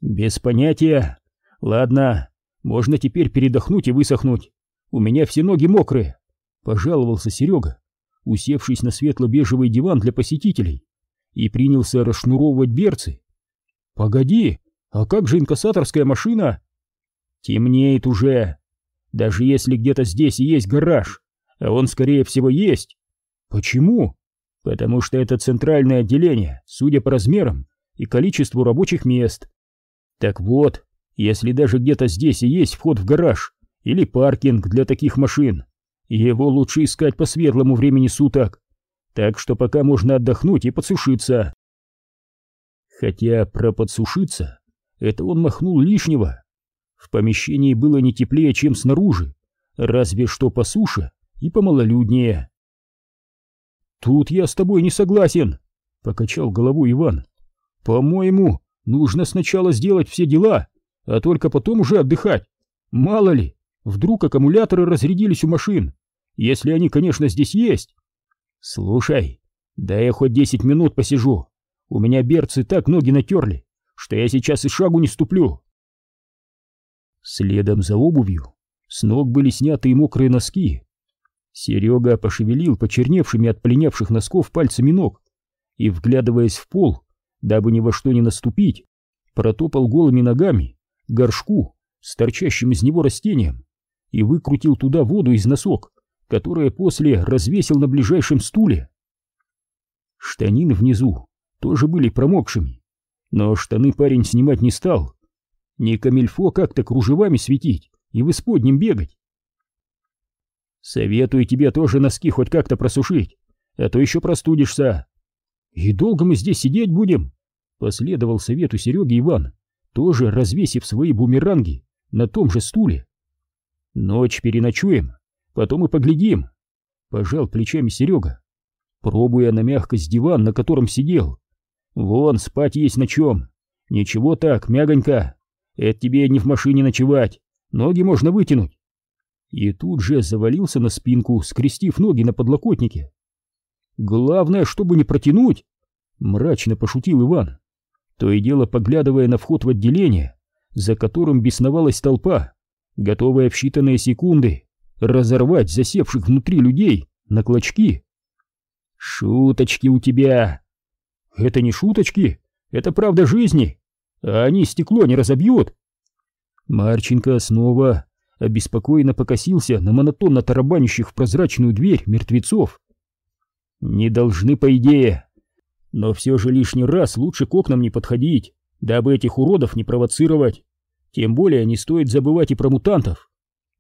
«Без понятия. Ладно, можно теперь передохнуть и высохнуть. У меня все ноги мокрые», — пожаловался Серега, усевшись на светло-бежевый диван для посетителей, и принялся расшнуровывать берцы. «Погоди, а как же инкассаторская машина?» «Темнеет уже. Даже если где-то здесь и есть гараж, а он, скорее всего, есть». «Почему?» «Потому что это центральное отделение, судя по размерам и количеству рабочих мест. Так вот, если даже где-то здесь и есть вход в гараж или паркинг для таких машин, его лучше искать по светлому времени суток. Так что пока можно отдохнуть и подсушиться. Хотя про подсушиться это он махнул лишнего. В помещении было не теплее, чем снаружи, разве что по суше и помалолюднее. «Тут я с тобой не согласен», — покачал головой Иван. «По-моему, нужно сначала сделать все дела, а только потом уже отдыхать. Мало ли, вдруг аккумуляторы разрядились у машин, если они, конечно, здесь есть. Слушай, да я хоть десять минут посижу. У меня берцы так ноги натерли, что я сейчас и шагу не ступлю. Следом за обувью с ног были сняты и мокрые носки. Серега пошевелил почерневшими от пленявших носков пальцами ног и, вглядываясь в пол, дабы ни во что не наступить, протопал голыми ногами горшку с торчащим из него растением и выкрутил туда воду из носок, которое после развесил на ближайшем стуле. Штанины внизу тоже были промокшими, но штаны парень снимать не стал. Не камильфо как-то кружевами светить и в исподнем бегать. Советую тебе тоже носки хоть как-то просушить, а то еще простудишься. И долго мы здесь сидеть будем? Последовал совету Сереги Иван, тоже развесив свои бумеранги на том же стуле. Ночь переночуем, Потом и поглядим. Пожал плечами Серега, пробуя на мягкость диван, на котором сидел. Вон, спать есть на чем. Ничего так, мягонько. Это тебе не в машине ночевать. Ноги можно вытянуть. И тут же завалился на спинку, скрестив ноги на подлокотнике. Главное, чтобы не протянуть, мрачно пошутил Иван, то и дело поглядывая на вход в отделение, за которым бесновалась толпа, готовая в считанные секунды разорвать засевших внутри людей на клочки. Шуточки у тебя. Это не шуточки, это правда жизни, а они стекло не разобьют. Марченко снова обеспокоенно покосился на монотонно тарабанящих в прозрачную дверь мертвецов. Не должны, по идее. Но все же лишний раз лучше к окнам не подходить, дабы этих уродов не провоцировать. Тем более не стоит забывать и про мутантов.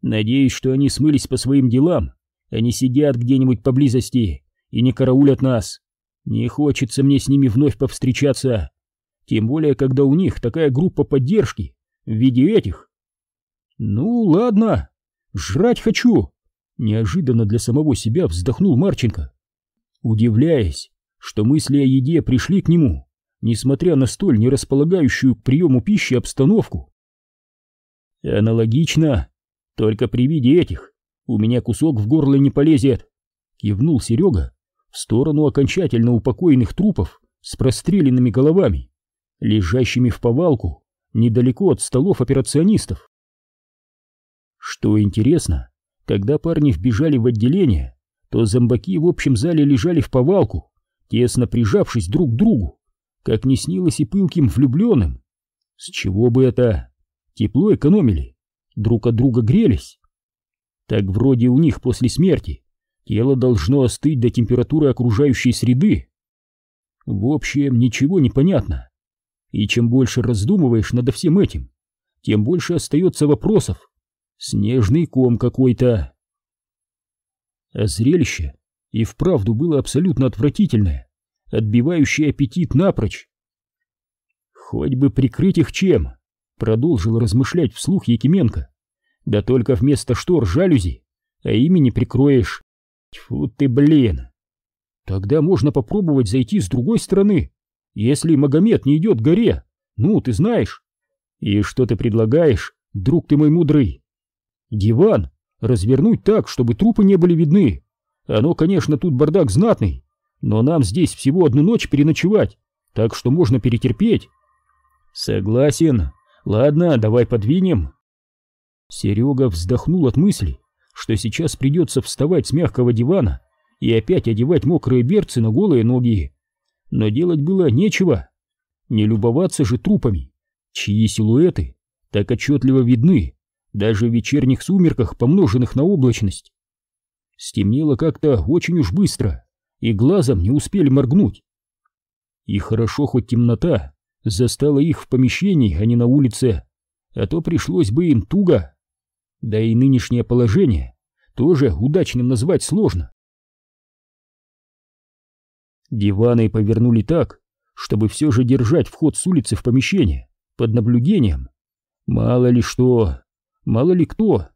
Надеюсь, что они смылись по своим делам, они сидят где-нибудь поблизости и не караулят нас. Не хочется мне с ними вновь повстречаться, тем более, когда у них такая группа поддержки в виде этих. Ну, ладно, жрать хочу, неожиданно для самого себя вздохнул Марченко, удивляясь, что мысли о еде пришли к нему, несмотря на столь нерасполагающую к приему пищи обстановку. Аналогично только при виде этих у меня кусок в горло не полезет, кивнул Серега в сторону окончательно упокоенных трупов с простреленными головами, лежащими в повалку недалеко от столов операционистов. Что интересно, когда парни вбежали в отделение, то зомбаки в общем зале лежали в повалку, тесно прижавшись друг к другу, как не снилось и пылким влюбленным. С чего бы это? Тепло экономили друг от друга грелись. Так вроде у них после смерти тело должно остыть до температуры окружающей среды. В общем, ничего не понятно. И чем больше раздумываешь над всем этим, тем больше остается вопросов. Снежный ком какой-то. А зрелище и вправду было абсолютно отвратительное, отбивающее аппетит напрочь. Хоть бы прикрыть их чем, продолжил размышлять вслух Якименко. Да только вместо штор жалюзи, а ими не прикроешь. Тьфу ты, блин. Тогда можно попробовать зайти с другой стороны, если Магомед не идет к горе. Ну, ты знаешь. И что ты предлагаешь, друг ты мой мудрый? Диван развернуть так, чтобы трупы не были видны. Оно, конечно, тут бардак знатный, но нам здесь всего одну ночь переночевать, так что можно перетерпеть. Согласен. Ладно, давай подвинем. Серега вздохнул от мысли, что сейчас придется вставать с мягкого дивана и опять одевать мокрые берцы на голые ноги. Но делать было нечего. Не любоваться же трупами, чьи силуэты так отчетливо видны, даже в вечерних сумерках, помноженных на облачность. Стемнело как-то очень уж быстро, и глазом не успели моргнуть. И хорошо хоть темнота застала их в помещении, а не на улице, а то пришлось бы им туго. Да и нынешнее положение тоже удачным назвать сложно. Диваны повернули так, чтобы все же держать вход с улицы в помещение под наблюдением. Мало ли что, мало ли кто.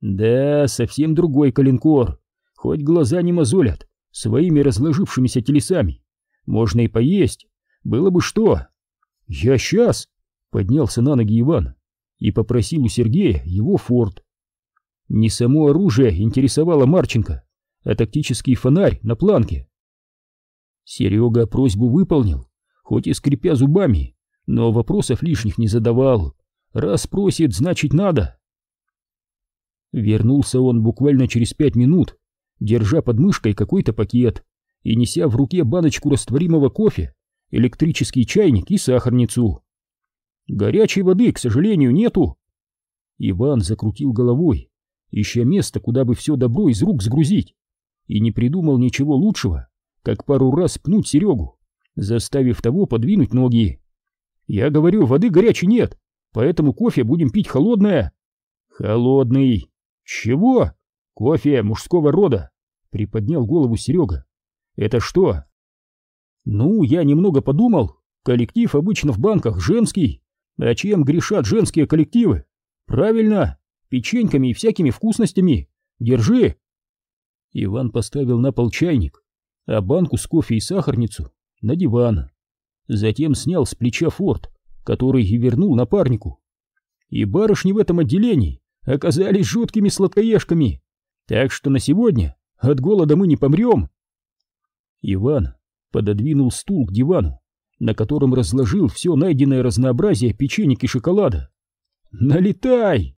Да, совсем другой калинкор, хоть глаза не мозолят своими разложившимися телесами. Можно и поесть, было бы что. Я сейчас, поднялся на ноги Иван и попросил у Сергея его форт. Не само оружие интересовало Марченко, а тактический фонарь на планке. Серега просьбу выполнил, хоть и скрипя зубами, но вопросов лишних не задавал. Раз просит, значит надо. Вернулся он буквально через пять минут, держа под мышкой какой-то пакет и неся в руке баночку растворимого кофе, электрический чайник и сахарницу. Горячей воды, к сожалению, нету. Иван закрутил головой, ища место, куда бы все добро из рук сгрузить, и не придумал ничего лучшего, как пару раз пнуть Серегу, заставив того подвинуть ноги. Я говорю, воды горячей нет, поэтому кофе будем пить холодное. Холодный. Чего? Кофе мужского рода. Приподнял голову Серега. Это что? Ну, я немного подумал. Коллектив обычно в банках женский. А чем грешат женские коллективы? Правильно, печеньками и всякими вкусностями. Держи. Иван поставил на пол чайник, а банку с кофе и сахарницу на диван. Затем снял с плеча форт, который и вернул напарнику. И барышни в этом отделении оказались жуткими сладкоежками, так что на сегодня от голода мы не помрем. Иван пододвинул стул к дивану, на котором разложил все найденное разнообразие печенек и шоколада. «Налетай!»